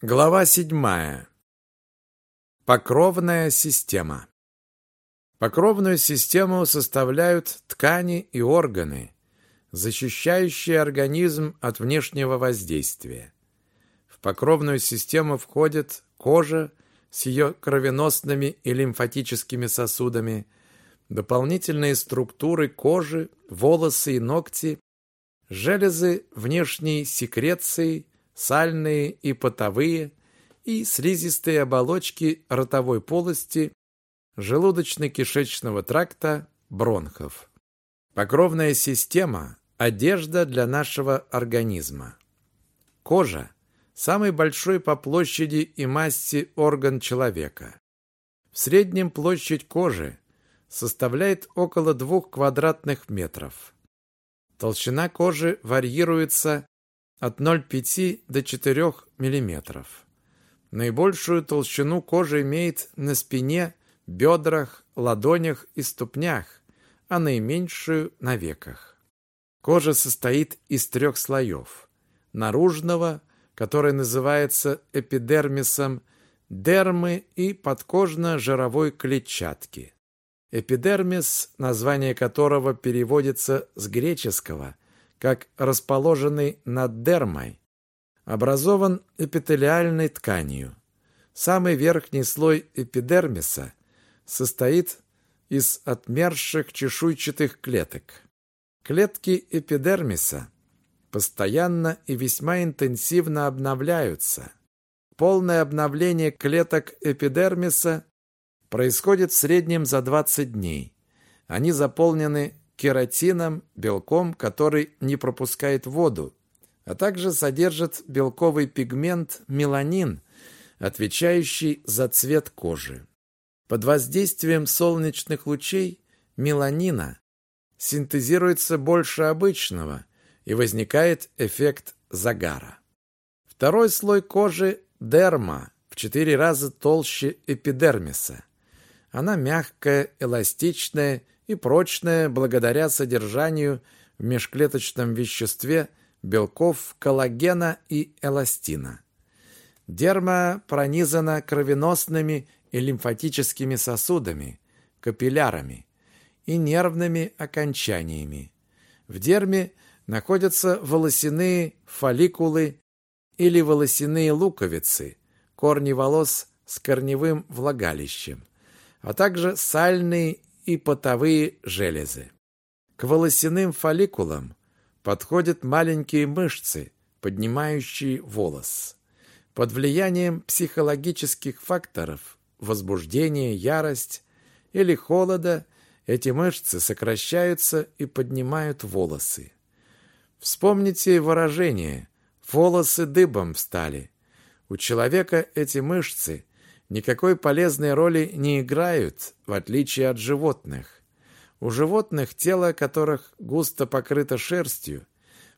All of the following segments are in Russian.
Глава седьмая. Покровная система. Покровную систему составляют ткани и органы, защищающие организм от внешнего воздействия. В покровную систему входит кожа с ее кровеносными и лимфатическими сосудами, дополнительные структуры кожи, волосы и ногти, железы внешней секреции, сальные и потовые, и слизистые оболочки ротовой полости, желудочно-кишечного тракта, бронхов. Покровная система – одежда для нашего организма. Кожа – самый большой по площади и массе орган человека. В среднем площадь кожи составляет около 2 квадратных метров. Толщина кожи варьируется от 0,5 до 4 мм. Наибольшую толщину кожи имеет на спине, бедрах, ладонях и ступнях, а наименьшую на веках. Кожа состоит из трех слоев. Наружного, который называется эпидермисом, дермы и подкожно-жировой клетчатки. Эпидермис, название которого переводится с греческого – как расположенный над дермой, образован эпителиальной тканью. Самый верхний слой эпидермиса состоит из отмерших чешуйчатых клеток. Клетки эпидермиса постоянно и весьма интенсивно обновляются. Полное обновление клеток эпидермиса происходит в среднем за 20 дней. Они заполнены кератином, белком, который не пропускает воду, а также содержит белковый пигмент меланин, отвечающий за цвет кожи. Под воздействием солнечных лучей меланина синтезируется больше обычного и возникает эффект загара. Второй слой кожи – дерма, в четыре раза толще эпидермиса. Она мягкая, эластичная и прочная благодаря содержанию в межклеточном веществе белков коллагена и эластина. Дерма пронизана кровеносными и лимфатическими сосудами, капиллярами и нервными окончаниями. В дерме находятся волосяные фолликулы или волосяные луковицы, корни волос с корневым влагалищем, а также сальные и потовые железы. К волосяным фолликулам подходят маленькие мышцы, поднимающие волос. Под влиянием психологических факторов возбуждения, ярость или холода эти мышцы сокращаются и поднимают волосы. Вспомните выражение «волосы дыбом встали». У человека эти мышцы никакой полезной роли не играют, в отличие от животных. У животных, тело которых густо покрыто шерстью,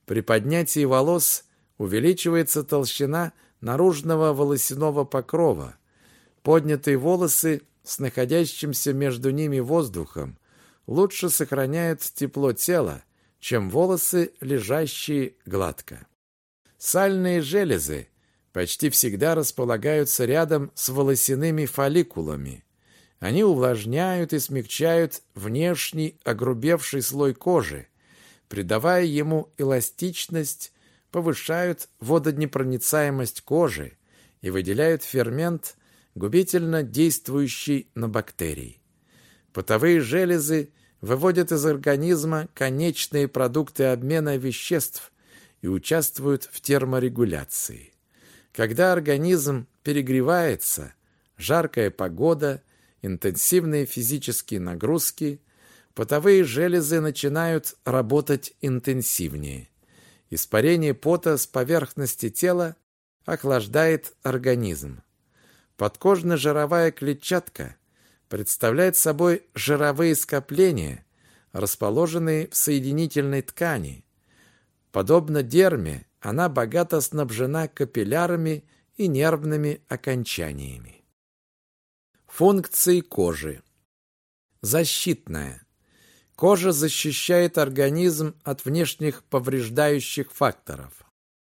при поднятии волос увеличивается толщина наружного волосяного покрова. Поднятые волосы с находящимся между ними воздухом лучше сохраняют тепло тела, чем волосы, лежащие гладко. Сальные железы почти всегда располагаются рядом с волосяными фолликулами. Они увлажняют и смягчают внешний огрубевший слой кожи, придавая ему эластичность, повышают водонепроницаемость кожи и выделяют фермент, губительно действующий на бактерии. Потовые железы выводят из организма конечные продукты обмена веществ и участвуют в терморегуляции. Когда организм перегревается, жаркая погода, интенсивные физические нагрузки, потовые железы начинают работать интенсивнее. Испарение пота с поверхности тела охлаждает организм. Подкожно-жировая клетчатка представляет собой жировые скопления, расположенные в соединительной ткани. Подобно дерме, она богато снабжена капиллярами и нервными окончаниями. Функции кожи. Защитная. Кожа защищает организм от внешних повреждающих факторов.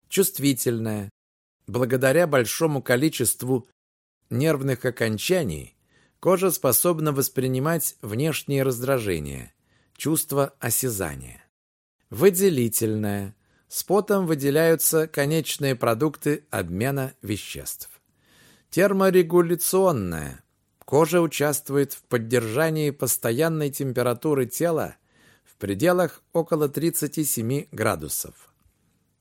Чувствительная. Благодаря большому количеству нервных окончаний кожа способна воспринимать внешние раздражения, чувство осязания. Выделительная. С потом выделяются конечные продукты обмена веществ. Терморегуляционная. Кожа участвует в поддержании постоянной температуры тела в пределах около 37 градусов.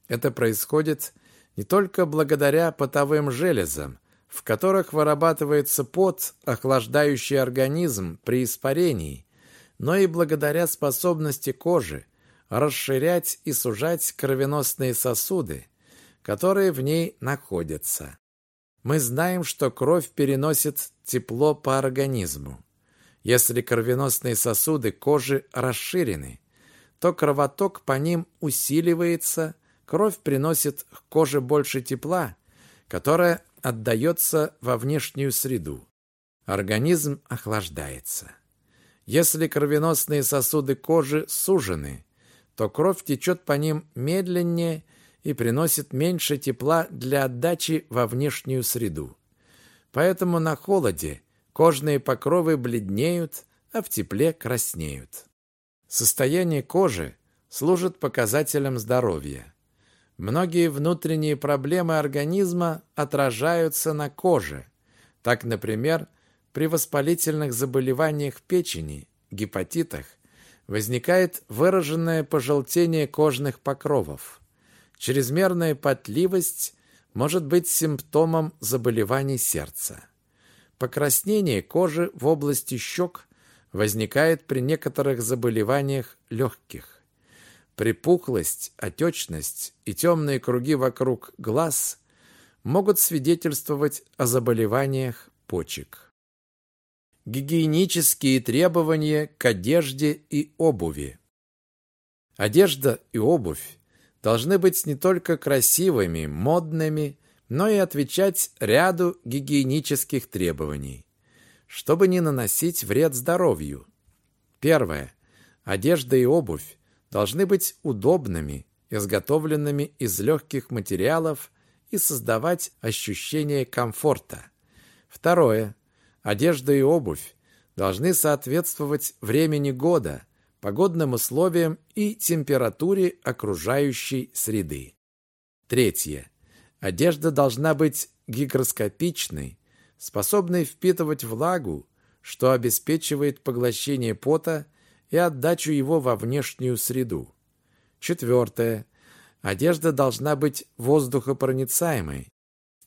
Это происходит не только благодаря потовым железам, в которых вырабатывается пот, охлаждающий организм при испарении, но и благодаря способности кожи расширять и сужать кровеносные сосуды, которые в ней находятся. Мы знаем, что кровь переносит тепло по организму. Если кровеносные сосуды кожи расширены, то кровоток по ним усиливается, кровь приносит к коже больше тепла, которое отдается во внешнюю среду. Организм охлаждается. Если кровеносные сосуды кожи сужены, то кровь течет по ним медленнее и приносит меньше тепла для отдачи во внешнюю среду. Поэтому на холоде кожные покровы бледнеют, а в тепле краснеют. Состояние кожи служит показателем здоровья. Многие внутренние проблемы организма отражаются на коже. Так, например, при воспалительных заболеваниях печени, гепатитах, возникает выраженное пожелтение кожных покровов. Чрезмерная потливость может быть симптомом заболеваний сердца. Покраснение кожи в области щек возникает при некоторых заболеваниях легких. Припухлость, отечность и темные круги вокруг глаз могут свидетельствовать о заболеваниях почек. Гигиенические требования к одежде и обуви. Одежда и обувь должны быть не только красивыми, модными, но и отвечать ряду гигиенических требований, чтобы не наносить вред здоровью. Первое. Одежда и обувь должны быть удобными, изготовленными из легких материалов и создавать ощущение комфорта. Второе. Одежда и обувь должны соответствовать времени года – погодным условиям и температуре окружающей среды. Третье. Одежда должна быть гигроскопичной, способной впитывать влагу, что обеспечивает поглощение пота и отдачу его во внешнюю среду. Четвертое. Одежда должна быть воздухопроницаемой,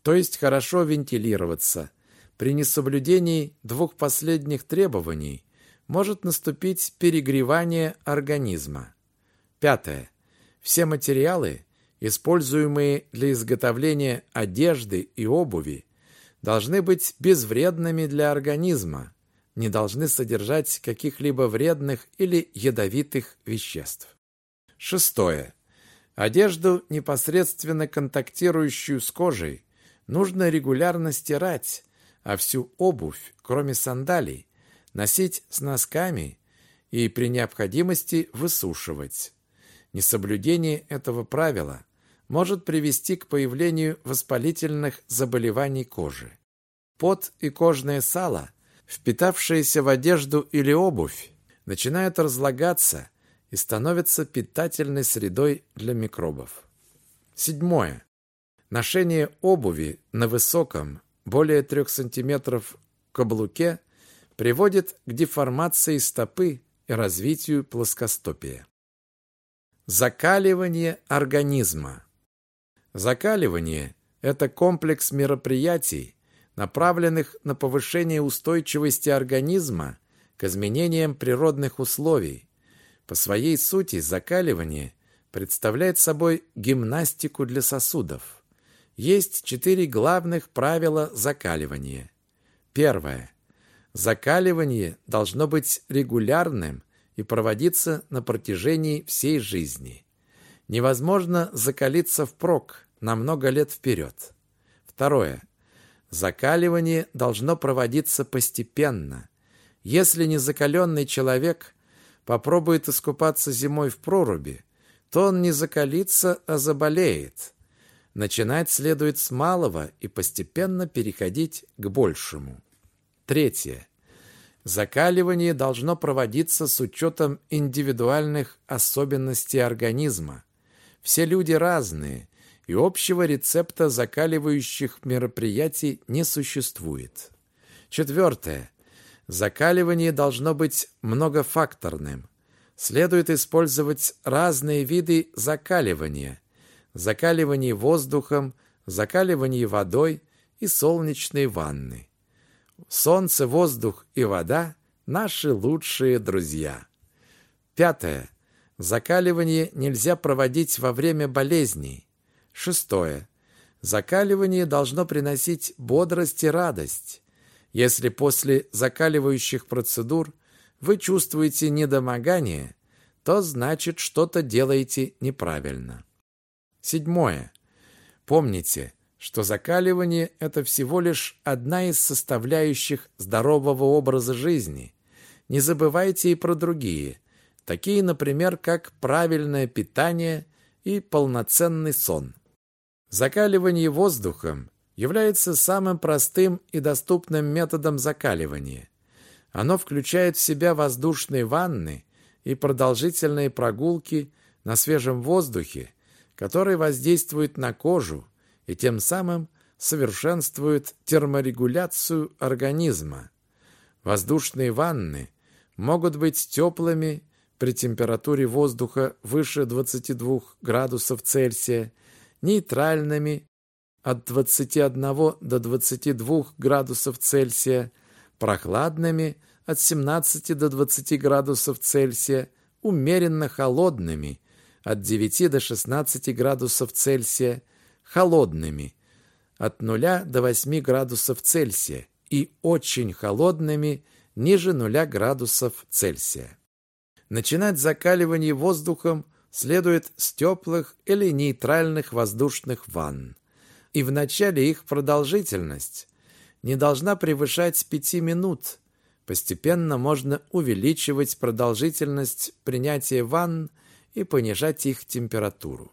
то есть хорошо вентилироваться. При несоблюдении двух последних требований может наступить перегревание организма. Пятое. Все материалы, используемые для изготовления одежды и обуви, должны быть безвредными для организма, не должны содержать каких-либо вредных или ядовитых веществ. Шестое. Одежду, непосредственно контактирующую с кожей, нужно регулярно стирать, а всю обувь, кроме сандалий, носить с носками и при необходимости высушивать. Несоблюдение этого правила может привести к появлению воспалительных заболеваний кожи. Пот и кожное сало, впитавшиеся в одежду или обувь, начинают разлагаться и становятся питательной средой для микробов. Седьмое. Ношение обуви на высоком, более 3 см каблуке приводит к деформации стопы и развитию плоскостопия. Закаливание организма. Закаливание – это комплекс мероприятий, направленных на повышение устойчивости организма к изменениям природных условий. По своей сути закаливание представляет собой гимнастику для сосудов. Есть четыре главных правила закаливания. Первое. Закаливание должно быть регулярным и проводиться на протяжении всей жизни. Невозможно закалиться впрок на много лет вперед. Второе. Закаливание должно проводиться постепенно. Если незакаленный человек попробует искупаться зимой в проруби, то он не закалится, а заболеет. Начинать следует с малого и постепенно переходить к большему. Третье. Закаливание должно проводиться с учетом индивидуальных особенностей организма. Все люди разные, и общего рецепта закаливающих мероприятий не существует. Четвертое. Закаливание должно быть многофакторным. Следует использовать разные виды закаливания. Закаливание воздухом, закаливание водой и солнечной ванны. Солнце, воздух и вода – наши лучшие друзья. Пятое. Закаливание нельзя проводить во время болезней. Шестое. Закаливание должно приносить бодрость и радость. Если после закаливающих процедур вы чувствуете недомогание, то значит что-то делаете неправильно. Седьмое. Помните, что закаливание – это всего лишь одна из составляющих здорового образа жизни. Не забывайте и про другие, такие, например, как правильное питание и полноценный сон. Закаливание воздухом является самым простым и доступным методом закаливания. Оно включает в себя воздушные ванны и продолжительные прогулки на свежем воздухе, которые воздействуют на кожу, и тем самым совершенствует терморегуляцию организма. Воздушные ванны могут быть теплыми при температуре воздуха выше 22 градусов Цельсия, нейтральными от 21 до 22 градусов Цельсия, прохладными от 17 до 20 градусов Цельсия, умеренно холодными от 9 до 16 градусов Цельсия, холодными от 0 до 8 градусов Цельсия и очень холодными ниже 0 градусов Цельсия. Начинать закаливание воздухом следует с теплых или нейтральных воздушных ванн. И в начале их продолжительность не должна превышать 5 минут. Постепенно можно увеличивать продолжительность принятия ванн и понижать их температуру.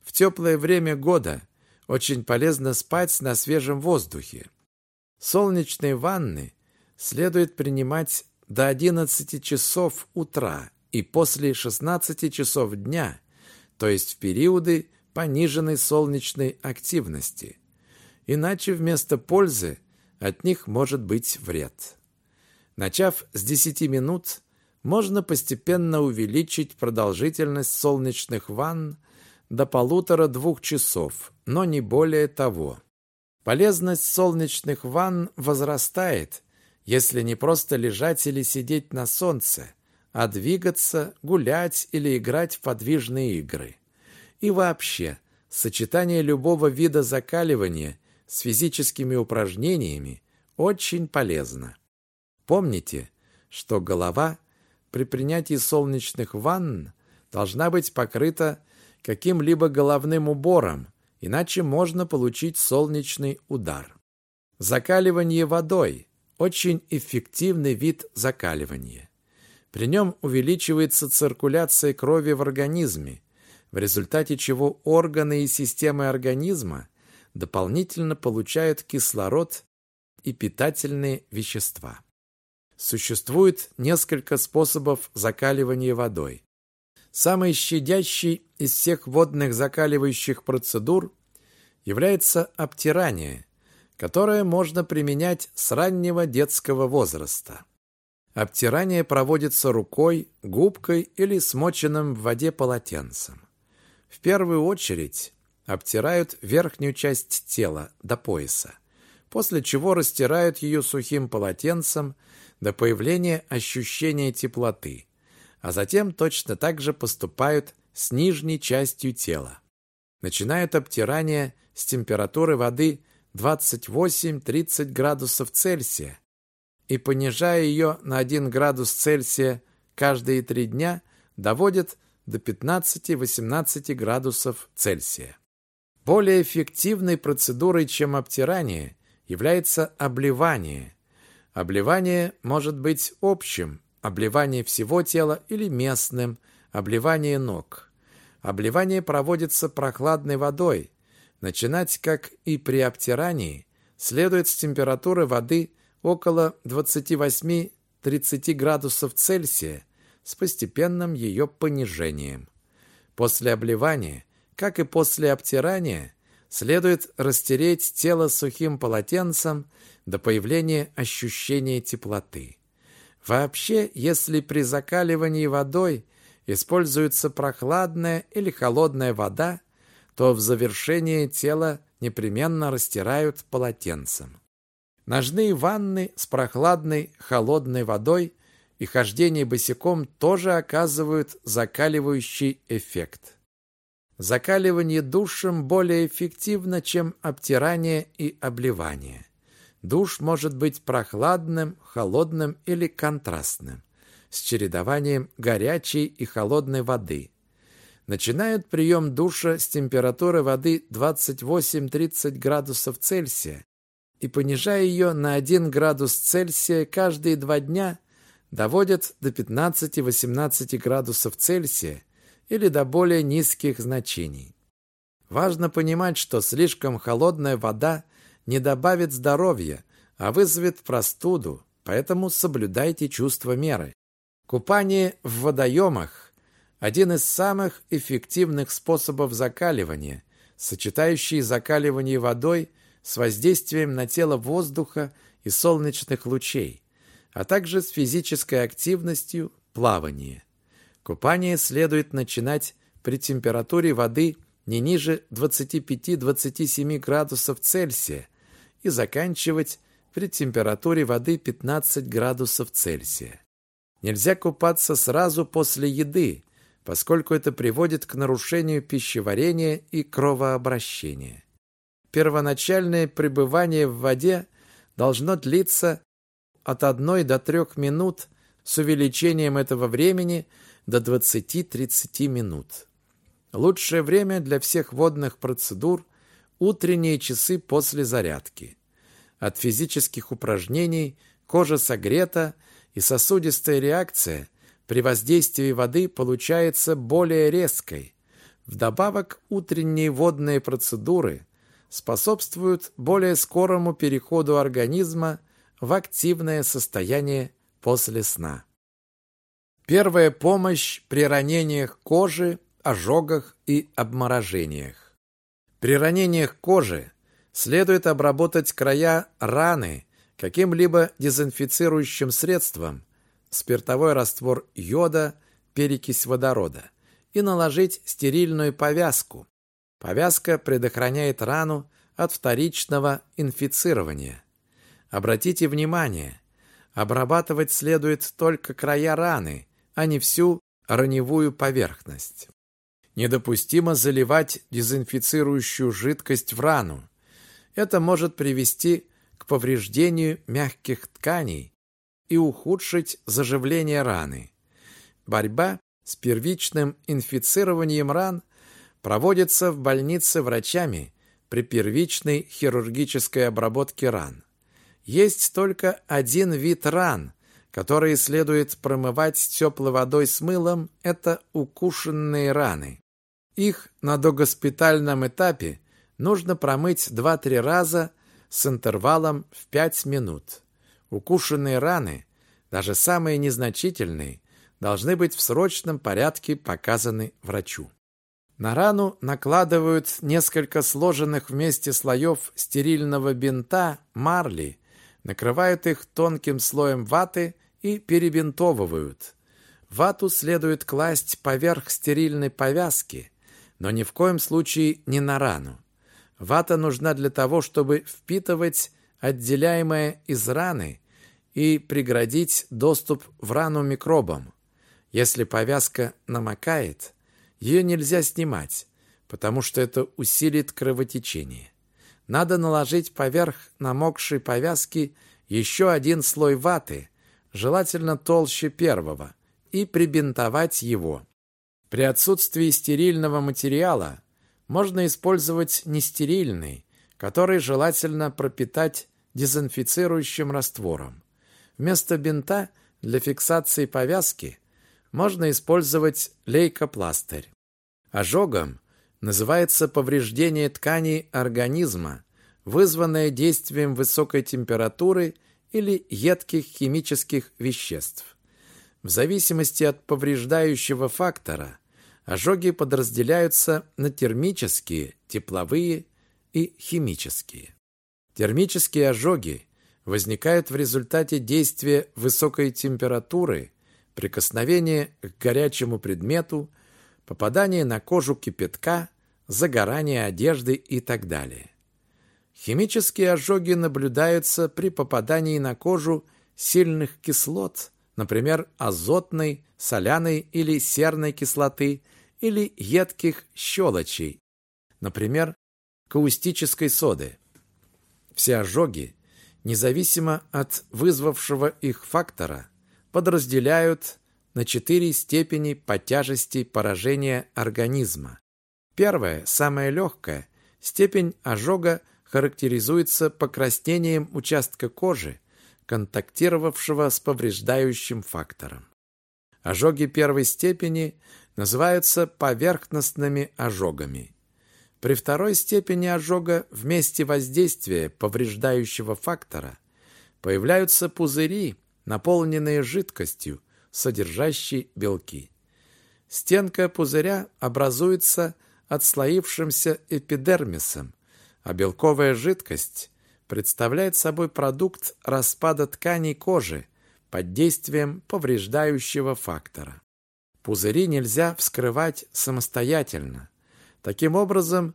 В теплое время года очень полезно спать на свежем воздухе. Солнечные ванны следует принимать до 11 часов утра и после 16 часов дня, то есть в периоды пониженной солнечной активности. Иначе вместо пользы от них может быть вред. Начав с 10 минут, можно постепенно увеличить продолжительность солнечных ванн до полутора-двух часов, но не более того. Полезность солнечных ванн возрастает, если не просто лежать или сидеть на солнце, а двигаться, гулять или играть в подвижные игры. И вообще, сочетание любого вида закаливания с физическими упражнениями очень полезно. Помните, что голова при принятии солнечных ванн должна быть покрыта каким-либо головным убором, иначе можно получить солнечный удар. Закаливание водой – очень эффективный вид закаливания. При нем увеличивается циркуляция крови в организме, в результате чего органы и системы организма дополнительно получают кислород и питательные вещества. Существует несколько способов закаливания водой. Самый щадящий из всех водных закаливающих процедур является обтирание, которое можно применять с раннего детского возраста. Обтирание проводится рукой, губкой или смоченным в воде полотенцем. В первую очередь обтирают верхнюю часть тела до пояса, после чего растирают ее сухим полотенцем до появления ощущения теплоты, а затем точно так же поступают с нижней частью тела. Начинают обтирание с температуры воды 28-30 градусов Цельсия и, понижая ее на 1 градус Цельсия каждые три дня, доводят до 15-18 градусов Цельсия. Более эффективной процедурой, чем обтирание, является обливание. Обливание может быть общим, обливание всего тела или местным, обливание ног. Обливание проводится прохладной водой, начинать, как и при обтирании, следует с температуры воды около 28-30 градусов Цельсия с постепенным ее понижением. После обливания, как и после обтирания, следует растереть тело сухим полотенцем до появления ощущения теплоты. Вообще, если при закаливании водой используется прохладная или холодная вода, то в завершении тело непременно растирают полотенцем. Ножные ванны с прохладной холодной водой и хождение босиком тоже оказывают закаливающий эффект. Закаливание душем более эффективно, чем обтирание и обливание. Душ может быть прохладным, холодным или контрастным, с чередованием горячей и холодной воды. Начинают прием душа с температуры воды 28-30 градусов Цельсия и, понижая ее на 1 градус Цельсия каждые два дня, доводят до 15-18 градусов Цельсия или до более низких значений. Важно понимать, что слишком холодная вода не добавит здоровья, а вызовет простуду, поэтому соблюдайте чувство меры. Купание в водоемах – один из самых эффективных способов закаливания, сочетающий закаливание водой с воздействием на тело воздуха и солнечных лучей, а также с физической активностью плавания. Купание следует начинать при температуре воды не ниже 25-27 градусов Цельсия и заканчивать при температуре воды 15 градусов Цельсия. Нельзя купаться сразу после еды, поскольку это приводит к нарушению пищеварения и кровообращения. Первоначальное пребывание в воде должно длиться от 1 до 3 минут с увеличением этого времени – до 20-30 минут. Лучшее время для всех водных процедур – утренние часы после зарядки. От физических упражнений кожа согрета, и сосудистая реакция при воздействии воды получается более резкой. Вдобавок, утренние водные процедуры способствуют более скорому переходу организма в активное состояние после сна. Первая помощь при ранениях кожи, ожогах и обморожениях. При ранениях кожи следует обработать края раны каким-либо дезинфицирующим средством, спиртовой раствор йода, перекись водорода, и наложить стерильную повязку. Повязка предохраняет рану от вторичного инфицирования. Обратите внимание, обрабатывать следует только края раны, а не всю раневую поверхность. Недопустимо заливать дезинфицирующую жидкость в рану. Это может привести к повреждению мягких тканей и ухудшить заживление раны. Борьба с первичным инфицированием ран проводится в больнице врачами при первичной хирургической обработке ран. Есть только один вид ран, которые следует промывать теплой водой с мылом, это укушенные раны. Их на догоспитальном этапе нужно промыть 2-3 раза с интервалом в 5 минут. Укушенные раны, даже самые незначительные, должны быть в срочном порядке показаны врачу. На рану накладывают несколько сложенных вместе слоев стерильного бинта марли, накрывают их тонким слоем ваты и перебинтовывают. Вату следует класть поверх стерильной повязки, но ни в коем случае не на рану. Вата нужна для того, чтобы впитывать отделяемое из раны и преградить доступ в рану микробам. Если повязка намокает, ее нельзя снимать, потому что это усилит кровотечение. Надо наложить поверх намокшей повязки еще один слой ваты, желательно толще первого, и прибинтовать его. При отсутствии стерильного материала можно использовать нестерильный, который желательно пропитать дезинфицирующим раствором. Вместо бинта для фиксации повязки можно использовать лейкопластырь. Ожогам называется повреждение тканей организма, вызванное действием высокой температуры или едких химических веществ. В зависимости от повреждающего фактора ожоги подразделяются на термические, тепловые и химические. Термические ожоги возникают в результате действия высокой температуры, прикосновения к горячему предмету, попадания на кожу кипятка, загорания одежды и так далее. Химические ожоги наблюдаются при попадании на кожу сильных кислот, например, азотной, соляной или серной кислоты или едких щелочей, например, каустической соды. Все ожоги, независимо от вызвавшего их фактора, подразделяют на четыре степени по тяжести поражения организма. Первая, самая легкая, степень ожога характеризуется покраснением участка кожи, контактировавшего с повреждающим фактором. Ожоги первой степени называются поверхностными ожогами. При второй степени ожога в месте воздействия повреждающего фактора появляются пузыри, наполненные жидкостью, содержащей белки. Стенка пузыря образуется отслоившимся эпидермисом, а белковая жидкость представляет собой продукт распада тканей кожи под действием повреждающего фактора. Пузыри нельзя вскрывать самостоятельно. Таким образом,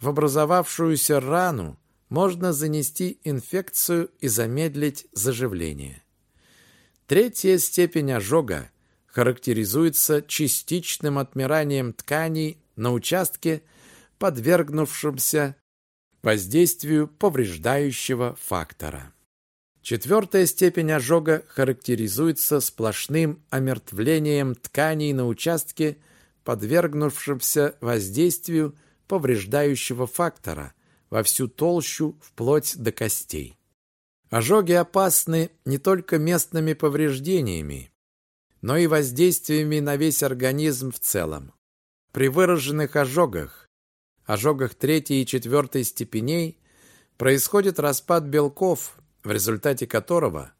в образовавшуюся рану можно занести инфекцию и замедлить заживление. Третья степень ожога характеризуется частичным отмиранием тканей на участке, подвергнувшемся воздействию повреждающего фактора. Четвертая степень ожога характеризуется сплошным омертвлением тканей на участке, подвергнувшемся воздействию повреждающего фактора во всю толщу вплоть до костей. Ожоги опасны не только местными повреждениями, но и воздействиями на весь организм в целом. При выраженных ожогах ожогах третьей и четвертой степеней происходит распад белков, в результате которого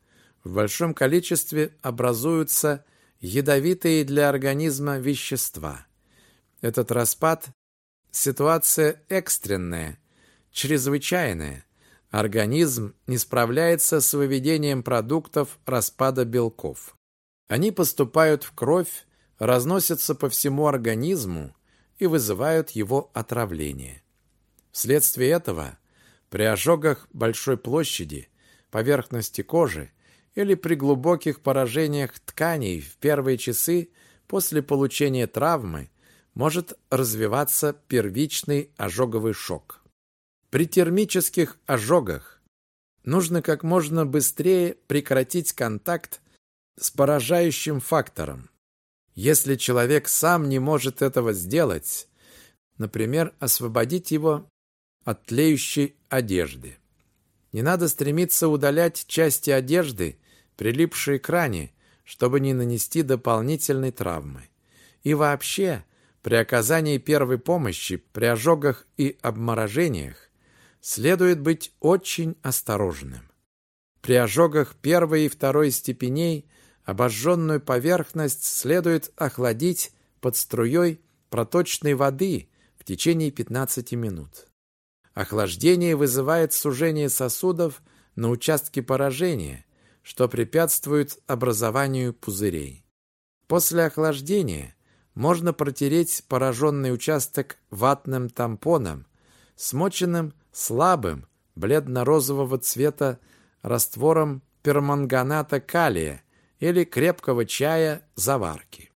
в большом количестве образуются ядовитые для организма вещества. Этот распад – ситуация экстренная, чрезвычайная. Организм не справляется с выведением продуктов распада белков. Они поступают в кровь, разносятся по всему организму и вызывают его отравление. Вследствие этого при ожогах большой площади, поверхности кожи или при глубоких поражениях тканей в первые часы после получения травмы может развиваться первичный ожоговый шок. При термических ожогах нужно как можно быстрее прекратить контакт с поражающим фактором, если человек сам не может этого сделать, например, освободить его от тлеющей одежды. Не надо стремиться удалять части одежды, прилипшие к ране, чтобы не нанести дополнительной травмы. И вообще, при оказании первой помощи при ожогах и обморожениях следует быть очень осторожным. При ожогах первой и второй степеней Обожженную поверхность следует охладить под струей проточной воды в течение 15 минут. Охлаждение вызывает сужение сосудов на участке поражения, что препятствует образованию пузырей. После охлаждения можно протереть пораженный участок ватным тампоном, смоченным слабым бледно-розового цвета раствором перманганата калия или крепкого чая заварки.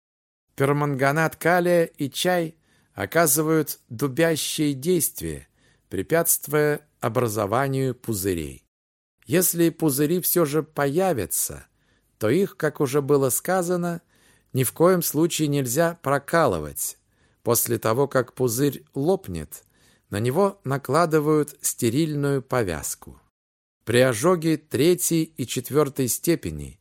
Перманганат калия и чай оказывают дубящее действие, препятствуя образованию пузырей. Если пузыри все же появятся, то их, как уже было сказано, ни в коем случае нельзя прокалывать. После того, как пузырь лопнет, на него накладывают стерильную повязку. При ожоге третьей и четвертой степени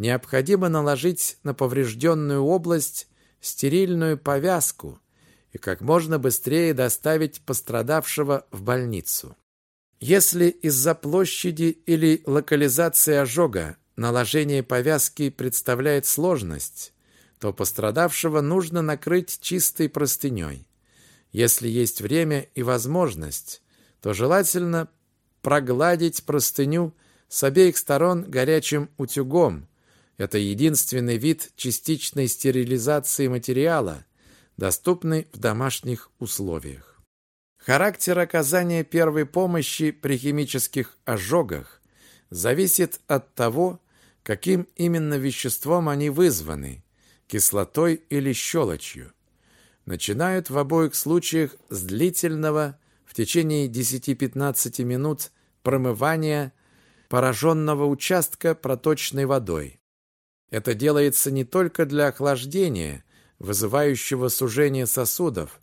необходимо наложить на поврежденную область стерильную повязку и как можно быстрее доставить пострадавшего в больницу. Если из-за площади или локализации ожога наложение повязки представляет сложность, то пострадавшего нужно накрыть чистой простыней. Если есть время и возможность, то желательно прогладить простыню с обеих сторон горячим утюгом. Это единственный вид частичной стерилизации материала, доступный в домашних условиях. Характер оказания первой помощи при химических ожогах зависит от того, каким именно веществом они вызваны – кислотой или щелочью. Начинают в обоих случаях с длительного в течение 10-15 минут промывания пораженного участка проточной водой. Это делается не только для охлаждения, вызывающего сужение сосудов,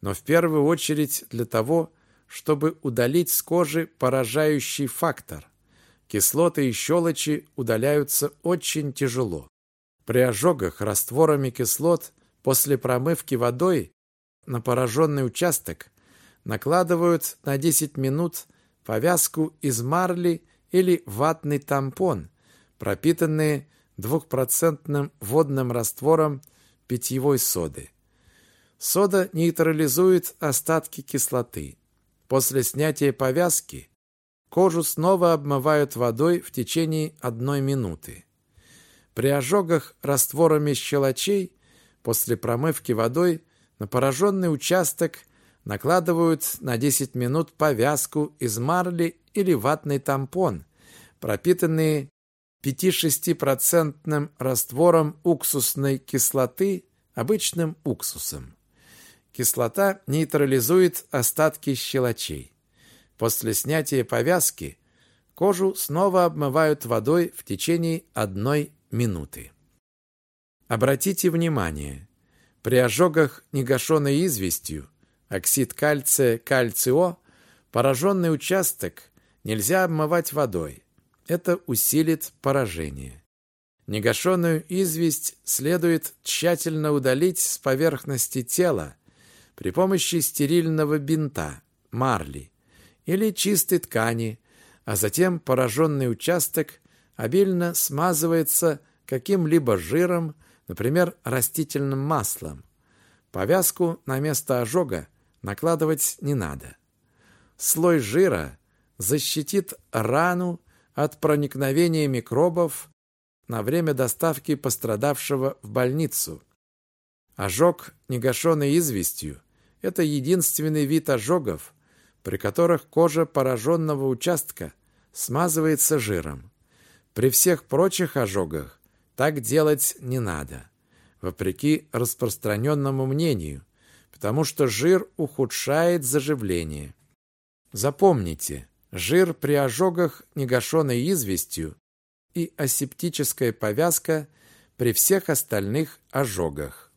но в первую очередь для того, чтобы удалить с кожи поражающий фактор. Кислоты и щелочи удаляются очень тяжело. При ожогах растворами кислот после промывки водой на пораженный участок накладывают на 10 минут повязку из марли или ватный тампон, пропитанные двухпроцентным водным раствором питьевой соды. Сода нейтрализует остатки кислоты. После снятия повязки кожу снова обмывают водой в течение одной минуты. При ожогах растворами щелочей после промывки водой на пораженный участок накладывают на 10 минут повязку из марли или ватный тампон, пропитанные 5-6% раствором уксусной кислоты обычным уксусом. Кислота нейтрализует остатки щелочей. После снятия повязки кожу снова обмывают водой в течение одной минуты. Обратите внимание, при ожогах негашенной известью, оксид кальция, кальцио, пораженный участок нельзя обмывать водой. Это усилит поражение. Негашенную известь следует тщательно удалить с поверхности тела при помощи стерильного бинта, марли или чистой ткани, а затем пораженный участок обильно смазывается каким-либо жиром, например, растительным маслом. Повязку на место ожога накладывать не надо. Слой жира защитит рану от проникновения микробов на время доставки пострадавшего в больницу. Ожог, негашенный известью, это единственный вид ожогов, при которых кожа пораженного участка смазывается жиром. При всех прочих ожогах так делать не надо, вопреки распространенному мнению, потому что жир ухудшает заживление. Запомните, жир при ожогах, негашенной известью, и асептическая повязка при всех остальных ожогах.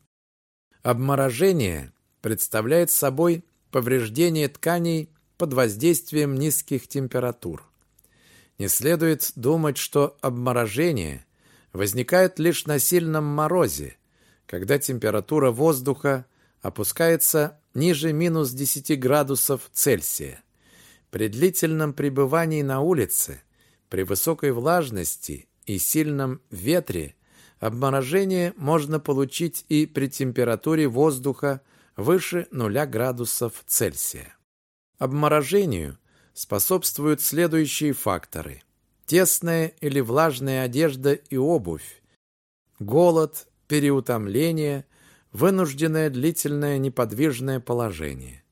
Обморожение представляет собой повреждение тканей под воздействием низких температур. Не следует думать, что обморожение возникает лишь на сильном морозе, когда температура воздуха опускается ниже минус 10 градусов Цельсия. При длительном пребывании на улице – при высокой влажности и сильном ветре обморожение можно получить и при температуре воздуха выше 0 градусов Цельсия. Обморожению способствуют следующие факторы. Тесная или влажная одежда и обувь, голод, переутомление, вынужденное длительное неподвижное положение.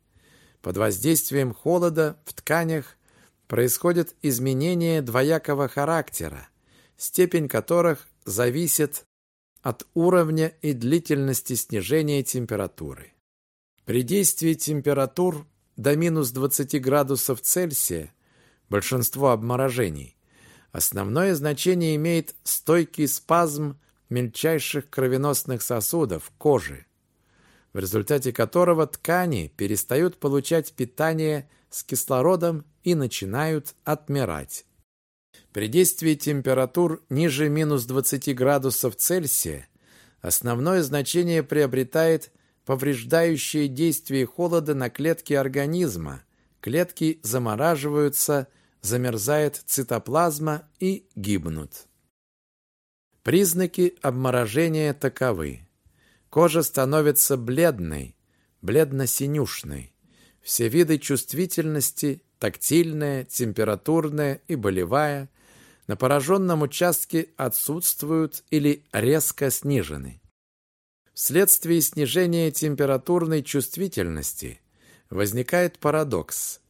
Под воздействием холода в тканях происходят изменения двоякого характера, степень которых зависит от уровня и длительности снижения температуры. При действии температур до минус 20 градусов Цельсия большинство обморожений основное значение имеет стойкий спазм мельчайших кровеносных сосудов кожи, в результате которого ткани перестают получать питание с кислородом и начинают отмирать. При действии температур ниже минус 20 градусов Цельсия основное значение приобретает повреждающее действие холода на клетки организма. Клетки замораживаются, замерзает цитоплазма и гибнут. Признаки обморожения таковы. Кожа становится бледной, бледно-синюшной. Все виды чувствительности, тактильная, температурная и болевая, на пораженном участке отсутствуют или резко снижены. Вследствие снижения температурной чувствительности возникает парадокс.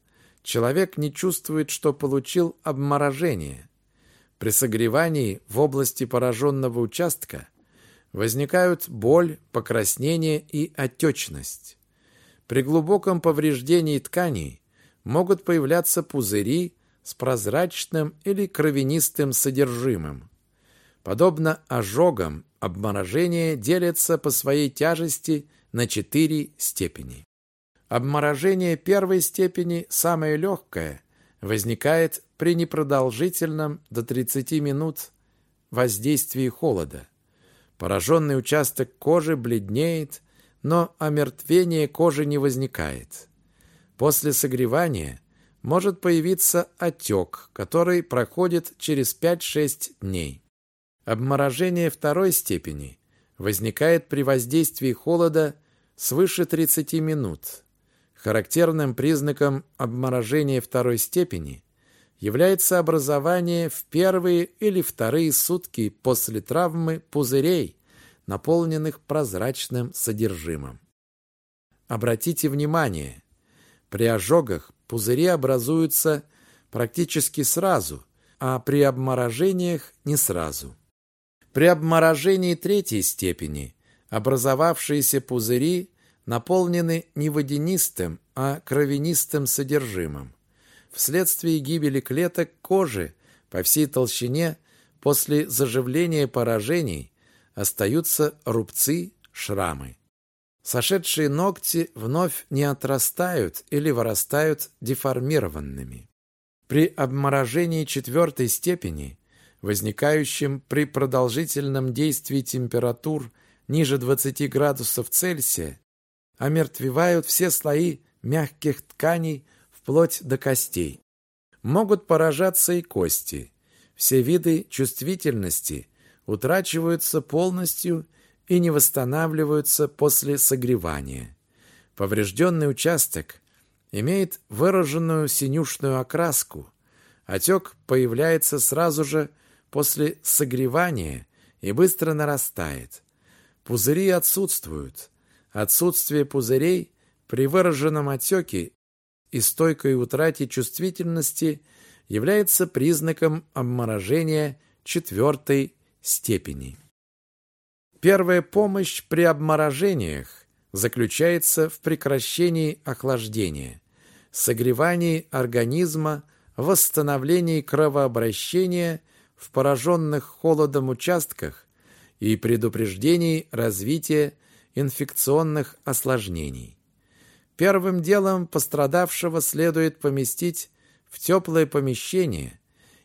Человек не чувствует, что получил обморожение. При согревании в области пораженного участка возникают боль, покраснение и отечность. При глубоком повреждении тканей могут появляться пузыри с прозрачным или кровянистым содержимым. Подобно ожогам, обморожение делится по своей тяжести на четыре степени. Обморожение первой степени, самое легкое, возникает при непродолжительном до 30 минут воздействии холода. Пораженный участок кожи бледнеет, но омертвение кожи не возникает. После согревания может появиться отек, который проходит через 5-6 дней. Обморожение второй степени возникает при воздействии холода свыше 30 минут. Характерным признаком обморожения второй степени является образование в первые или вторые сутки после травмы пузырей, наполненных прозрачным содержимым. Обратите внимание, при ожогах пузыри образуются практически сразу, а при обморожениях не сразу. При обморожении третьей степени образовавшиеся пузыри наполнены не водянистым, а кровянистым содержимым. Вследствие гибели клеток кожи по всей толщине после заживления поражений остаются рубцы, шрамы. Сошедшие ногти вновь не отрастают или вырастают деформированными. При обморожении четвертой степени, возникающем при продолжительном действии температур ниже 20 градусов Цельсия, омертвевают все слои мягких тканей вплоть до костей. Могут поражаться и кости. Все виды чувствительности утрачиваются полностью и не восстанавливаются после согревания. Поврежденный участок имеет выраженную синюшную окраску. Отек появляется сразу же после согревания и быстро нарастает. Пузыри отсутствуют. Отсутствие пузырей при выраженном отеке и стойкой утрате чувствительности является признаком обморожения четвертой степени. Первая помощь при обморожениях заключается в прекращении охлаждения, согревании организма, восстановлении кровообращения в пораженных холодом участках и предупреждении развития инфекционных осложнений. Первым делом пострадавшего следует поместить в теплое помещение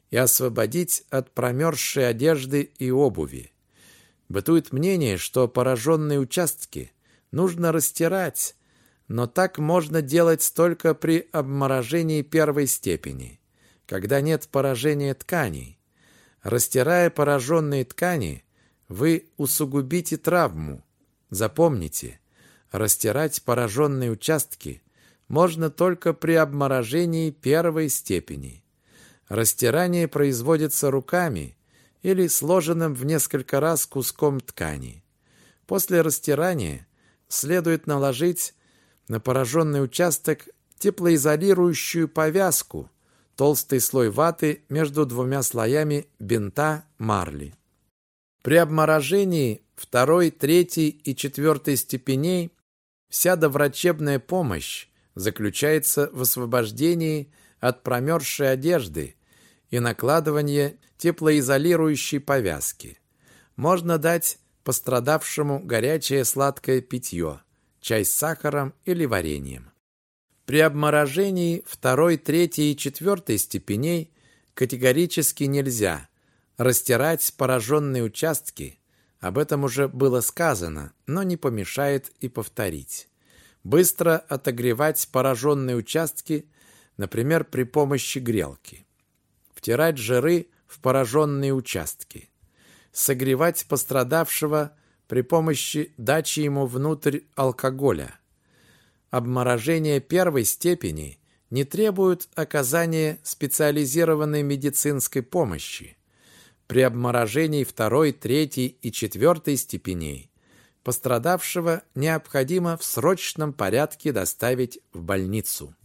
и освободить от промерзшей одежды и обуви. Бытует мнение, что пораженные участки нужно растирать, но так можно делать только при обморожении первой степени, когда нет поражения тканей. Растирая пораженные ткани, вы усугубите травму. Запомните, растирать пораженные участки можно только при обморожении первой степени. Растирание производится руками или сложенным в несколько раз куском ткани. После растирания следует наложить на пораженный участок теплоизолирующую повязку, толстый слой ваты между двумя слоями бинта марли. При обморожении второй, третьей и четвертой степеней вся доврачебная помощь заключается в освобождении от промерзшей одежды и накладывании теплоизолирующей повязки. Можно дать пострадавшему горячее сладкое питье, чай с сахаром или вареньем. При обморожении второй, третьей и четвертой степеней категорически нельзя растирать пораженные участки, Об этом уже было сказано, но не помешает и повторить. Быстро отогревать пораженные участки, например, при помощи грелки. Втирать жиры в пораженные участки. Согревать пострадавшего при помощи дачи ему внутрь алкоголя. Обморожение первой степени не требует оказания специализированной медицинской помощи. При обморожении второй, третьей и четвертой степеней пострадавшего необходимо в срочном порядке доставить в больницу.